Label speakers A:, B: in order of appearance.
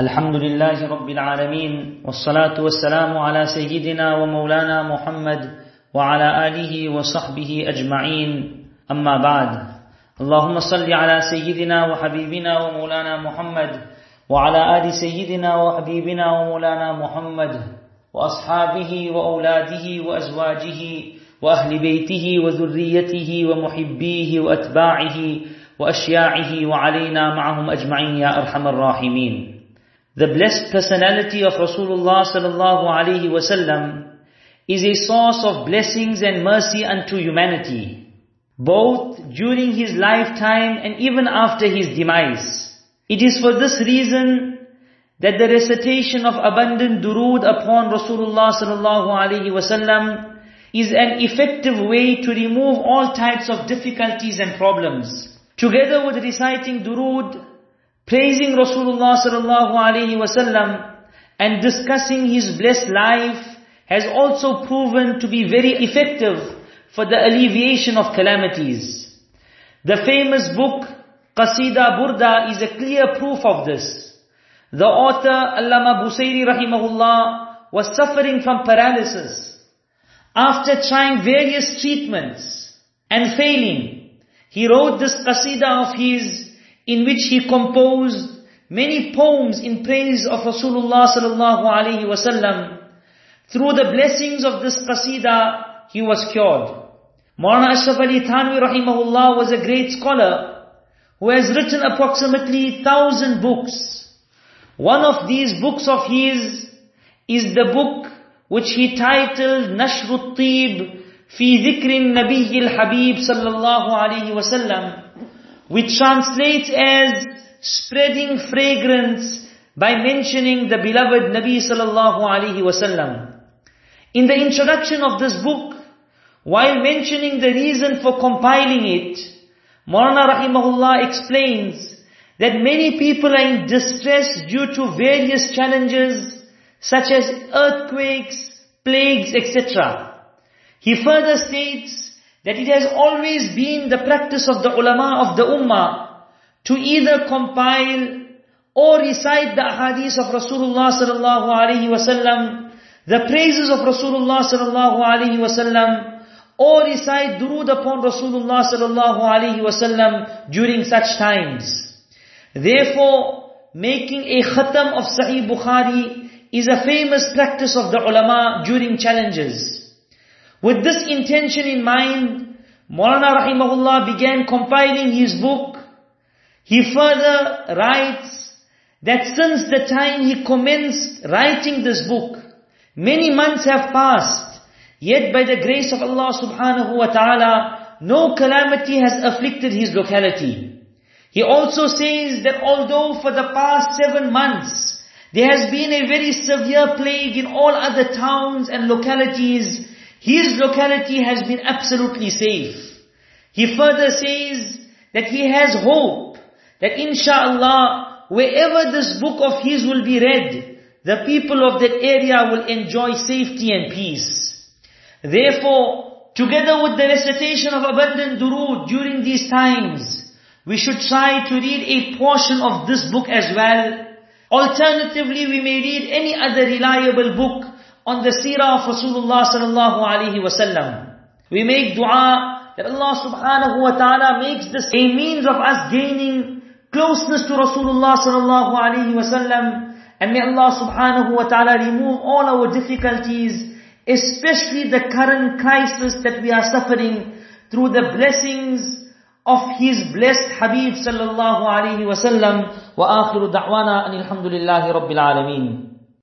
A: الحمد لله رب العالمين والصلاة والسلام على سيدنا ومولانا محمد وعلى آله وصحبه أجمعين. أما بعد اللهم صل على سيدنا وحبيبنا ومولانا محمد وعلى آل سيدنا وحبيبنا ومولانا محمد وأصحابه وأولاده وأزواجه وأهل بيته وذريته ومحبيه وأتباعه وأشياعه وعلينا معهم أجمعين يا أرحم الراحمين. The blessed personality of Rasulullah sallallahu alaihi wasallam is a source of blessings and mercy unto humanity, both during his lifetime and even after his demise. It is for this reason that the recitation of abundant durood upon Rasulullah sallallahu alaihi wasallam is an effective way to remove all types of difficulties and problems. Together with reciting durood, praising Rasulullah sallallahu alaihi wasallam and discussing his blessed life has also proven to be very effective for the alleviation of calamities. The famous book Qasida Burda is a clear proof of this. The author Allama Busayri rahimahullah was suffering from paralysis. After trying various treatments and failing, he wrote this qasida of his in which he composed many poems in praise of Rasulullah sallallahu alaihi wasallam. Through the blessings of this qasida, he was cured. Maulana Ashraf Ali Thanwi rahimahullah was a great scholar who has written approximately thousand books. One of these books of his is the book which he titled Nashrut Tib fi dhikrin Nabiyyil Habib sallallahu alayhi wasallam which translates as spreading fragrance by mentioning the beloved Nabi sallallahu alaihi wasallam. In the introduction of this book, while mentioning the reason for compiling it, Maulana rahimahullah explains that many people are in distress due to various challenges such as earthquakes, plagues, etc. He further states that it has always been the practice of the ulama of the ummah to either compile or recite the hadiths of Rasulullah sallallahu alaihi wasallam, the praises of Rasulullah sallallahu alaihi wasallam, or recite durood upon Rasulullah sallallahu alaihi wasallam during such times. Therefore, making a khatam of Sahih Bukhari is a famous practice of the ulama during challenges. With this intention in mind, Maulana Rahimahullah began compiling his book. He further writes that since the time he commenced writing this book, many months have passed, yet by the grace of Allah subhanahu wa ta'ala, no calamity has afflicted his locality. He also says that although for the past seven months, there has been a very severe plague in all other towns and localities, his locality has been absolutely safe. He further says that he has hope that insha'Allah, wherever this book of his will be read, the people of that area will enjoy safety and peace. Therefore, together with the recitation of abundant durood during these times, we should try to read a portion of this book as well. Alternatively, we may read any other reliable book on the seerah of Rasulullah sallallahu alaihi wasallam. We make dua that Allah subhanahu wa ta'ala makes this a means of us gaining closeness to Rasulullah sallallahu alaihi wasallam. And may Allah subhanahu wa ta'ala remove all our difficulties, especially the current crisis that we are suffering through the blessings of His blessed Habib sallallahu alaihi wasallam. Wa akhiru da'wana anil hamdulillahi rabbil alameen.